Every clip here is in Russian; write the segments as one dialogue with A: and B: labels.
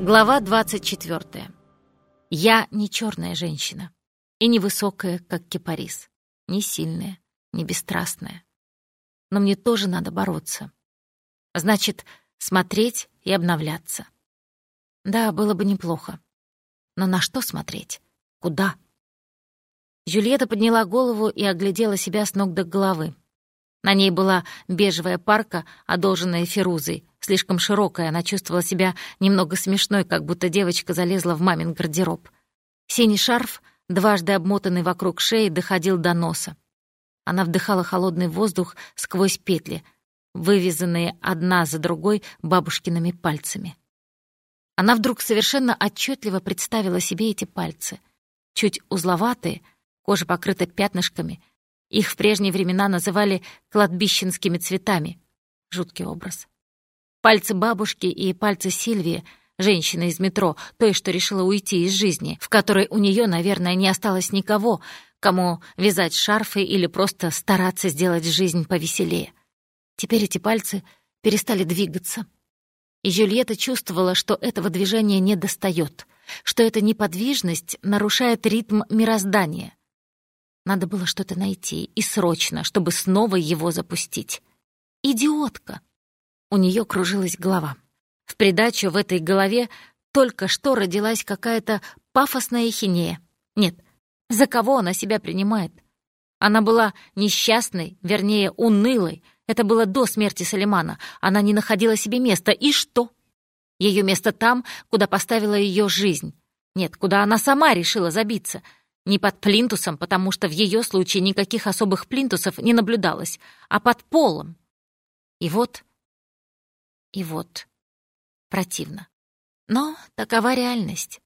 A: Глава 24. Я не черная женщина и не высокая, как кипарис, не сильная, не бесстрастная. Но мне тоже надо бороться. Значит, смотреть и обновляться. Да, было бы неплохо. Но на что смотреть? Куда? Жюльетта подняла голову и оглядела себя с ног до головы. На ней была бежевая парка, одолженная Ферузой, слишком широкая, она чувствовала себя немного смешной, как будто девочка залезла в мамин гардероб. Синий шарф, дважды обмотанный вокруг шеи, доходил до носа. Она вдыхала холодный воздух сквозь петли, вывязанные одна за другой бабушкиными пальцами. Она вдруг совершенно отчетливо представила себе эти пальцы. Чуть узловатые, кожа покрыта пятнышками. Их в прежние времена называли кладбищенскими цветами. Жуткий образ. Пальцы бабушки и пальцы Сильвии, женщины из метро, той, что решила уйти из жизни, в которой у нее, наверное, не осталось никого, кому вязать шарфы или просто стараться сделать жизнь повеселее. Теперь эти пальцы перестали двигаться. И Жюльетта чувствовала, что этого движения не достает, что эта неподвижность нарушает ритм мироздания. Надо было что-то найти, и срочно, чтобы снова его запустить. Идиотка! У нее кружилась голова. В придачу в этой голове только что родилась какая-то пафосная хинея. Нет, за кого она себя принимает? Она была несчастной, вернее, унылой. Это было до смерти Салимана. Она не находила себе места. И что? Ее место там, куда поставила ее жизнь. Нет, куда она сама решила забиться. Не под плинтусом, потому что в ее случае никаких особых плинтусов не наблюдалось, а под полом. И вот и вот. Противно. Но такова реальность.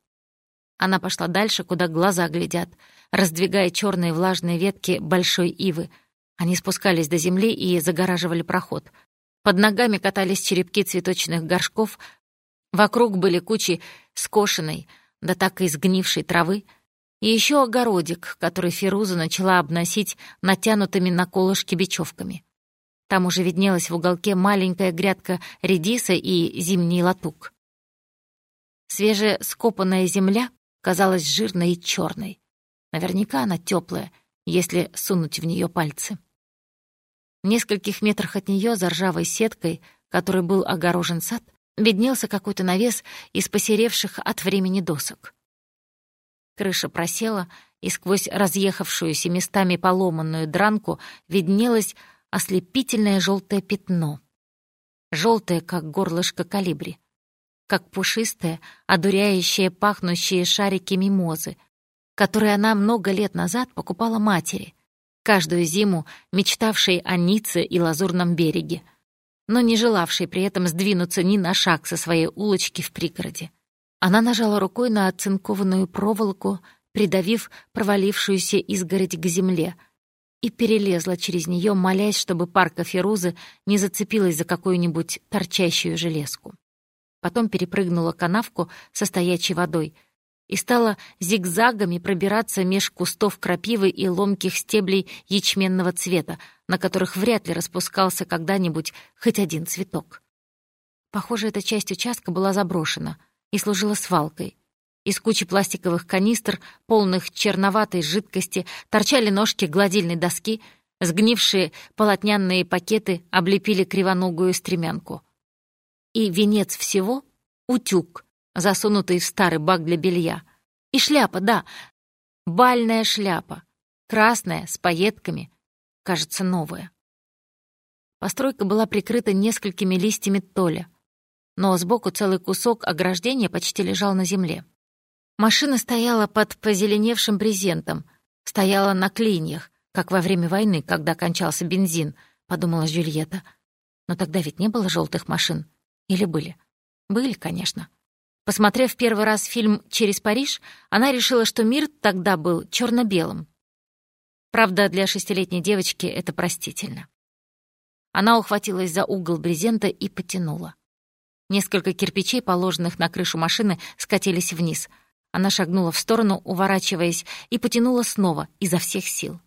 A: Она пошла дальше, куда глаза глядят, раздвигая черные влажные ветки большой ивы. Они спускались до земли и загораживали проход. Под ногами катались черепки цветочных горшков, вокруг были кучи скошенной, да так и сгнившей травы, и еще огородик, который Фируза начала обносить натянутыми на колышки бечевками. Там уже виднелась в уголке маленькая грядка редиса и зимний латук. Свежескопанная земля казалась жирной и черной. Наверняка она теплая, если сунуть в нее пальцы. В нескольких метрах от нее за ржавой сеткой, которой был огорожен сад, виднелся какой-то навес из посеревших от времени досок. Крыша просела, и сквозь разъехавшуюся местами поломанную дранку виднелась ослепительное желтое пятно. Желтое, как горлышко калибри. Как пушистые, одуряющие, пахнущие шарики мимозы, которые она много лет назад покупала матери, каждую зиму мечтавшей о Ницце и Лазурном береге, но не желавшей при этом сдвинуться ни на шаг со своей улочки в пригороде. Она нажала рукой на оцинкованную проволоку, придавив провалившуюся изгородь к земле — и перелезла через нее, молясь, чтобы парка Ферузы не зацепилась за какую-нибудь торчащую железку. Потом перепрыгнула канавку со стоячей водой и стала зигзагами пробираться меж кустов крапивы и ломких стеблей ячменного цвета, на которых вряд ли распускался когда-нибудь хоть один цветок. Похоже, эта часть участка была заброшена и служила свалкой — из кучи пластиковых канистр, полных черноватой жидкости, торчали ножки гладильной доски, сгнившие полотняные пакеты облепили кривоногую стремянку. И венец всего — утюг, засунутый в старый бак для белья. И шляпа, да, бальная шляпа, красная, с пайетками, кажется, новая. Постройка была прикрыта несколькими листьями толя, но сбоку целый кусок ограждения почти лежал на земле. Машина стояла под позеленевшим брезентом, стояла на клиньях, как во время войны, когда кончался бензин, подумала Жюльетта. Но тогда ведь не было желтых машин. Или были? Были, конечно. Посмотрев первый раз фильм «Через Париж», она решила, что мир тогда был черно белым Правда, для шестилетней девочки это простительно. Она ухватилась за угол брезента и потянула. Несколько кирпичей, положенных на крышу машины, скатились вниз — она шагнула в сторону, уворачиваясь, и потянула снова, изо всех сил.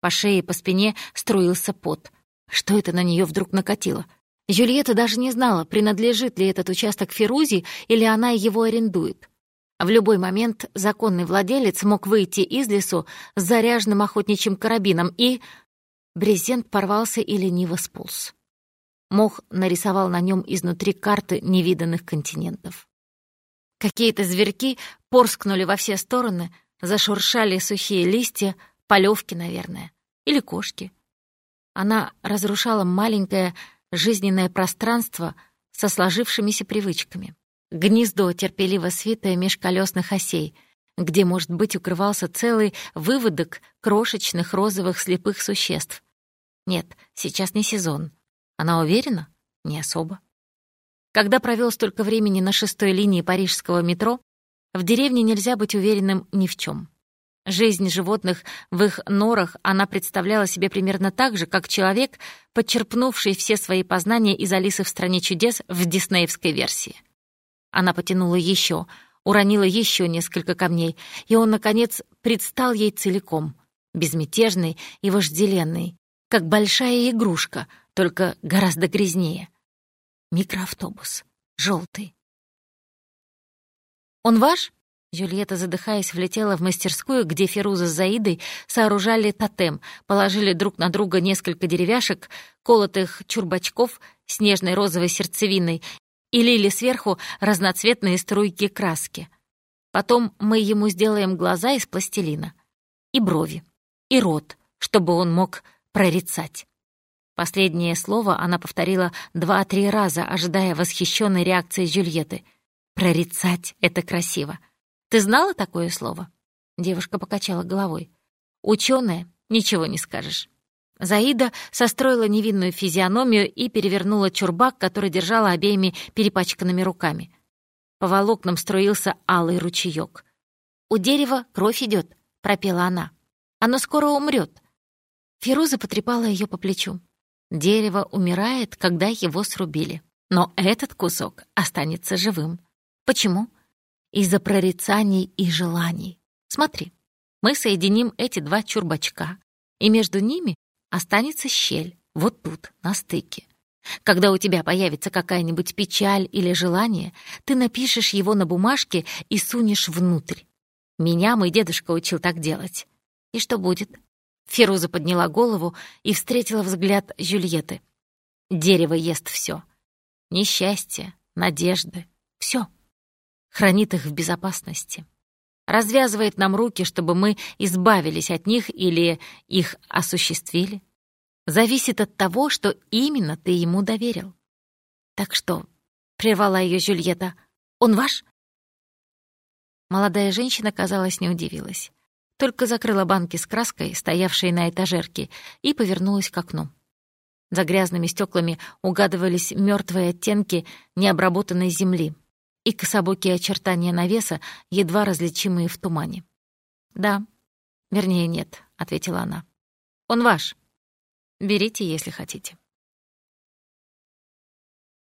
A: По шее и по спине струился пот. Что это на нее вдруг накатило? Жюльетта даже не знала, принадлежит ли этот участок Ферузи или она его арендует. В любой момент законный владелец мог выйти из лесу с заряженным охотничьим карабином и... Брезент порвался и лениво сполз. Мох нарисовал на нем изнутри карты невиданных континентов. Какие-то зверьки порскнули во все стороны, зашуршали сухие листья, полевки, наверное, или кошки. Она разрушала маленькое жизненное пространство со сложившимися привычками. Гнездо, терпеливо свитое меж колесных осей, где, может быть, укрывался целый выводок крошечных розовых слепых существ. Нет, сейчас не сезон. Она уверена? Не особо. Когда провел столько времени на шестой линии парижского метро, в деревне нельзя быть уверенным ни в чем. Жизнь животных в их норах она представляла себе примерно так же, как человек, подчерпнувший все свои познания из «Алисы в стране чудес» в диснеевской версии. Она потянула еще, уронила еще несколько камней, и он, наконец, предстал ей целиком, безмятежный и вожделенный, как большая игрушка, только гораздо грязнее. Микроавтобус, желтый. «Он ваш?» Джульетта, задыхаясь, влетела в мастерскую, где Феруза с Заидой сооружали тотем, положили друг на друга несколько деревяшек, колотых чурбачков с нежной розовой сердцевиной и лили сверху разноцветные струйки краски. Потом мы ему сделаем глаза из пластилина, и брови, и рот, чтобы он мог прорицать. Последнее слово она повторила два-три раза, ожидая восхищенной реакции Джульетты. «Прорицать — это красиво». Ты знала такое слово?» Девушка покачала головой. «Ученая, ничего не скажешь». Заида состроила невинную физиономию и перевернула чурбак, который держала обеими перепачканными руками. По волокнам струился алый ручеёк. «У дерева кровь идет, пропела она. «Оно скоро умрет. Фируза потрепала ее по плечу. «Дерево умирает, когда его срубили. Но этот кусок останется живым. Почему?» из-за прорицаний и желаний. Смотри, мы соединим эти два чурбачка, и между ними останется щель, вот тут, на стыке. Когда у тебя появится какая-нибудь печаль или желание, ты напишешь его на бумажке и сунешь внутрь. Меня мой дедушка учил так делать. И что будет? Феруза подняла голову и встретила взгляд Жюльетты. Дерево ест все. Несчастье, надежды, все хранит их в безопасности. Развязывает нам руки, чтобы мы избавились от них или их осуществили. Зависит от того, что именно ты ему доверил. Так что, — прервала ее Жюльетта, — он ваш? Молодая женщина, казалось, не удивилась. Только закрыла банки с краской, стоявшие на этажерке, и повернулась к окну. За грязными стеклами угадывались мертвые оттенки необработанной земли, и кособокие очертания навеса, едва различимые в тумане. «Да, вернее, нет», — ответила она. «Он ваш. Берите, если хотите».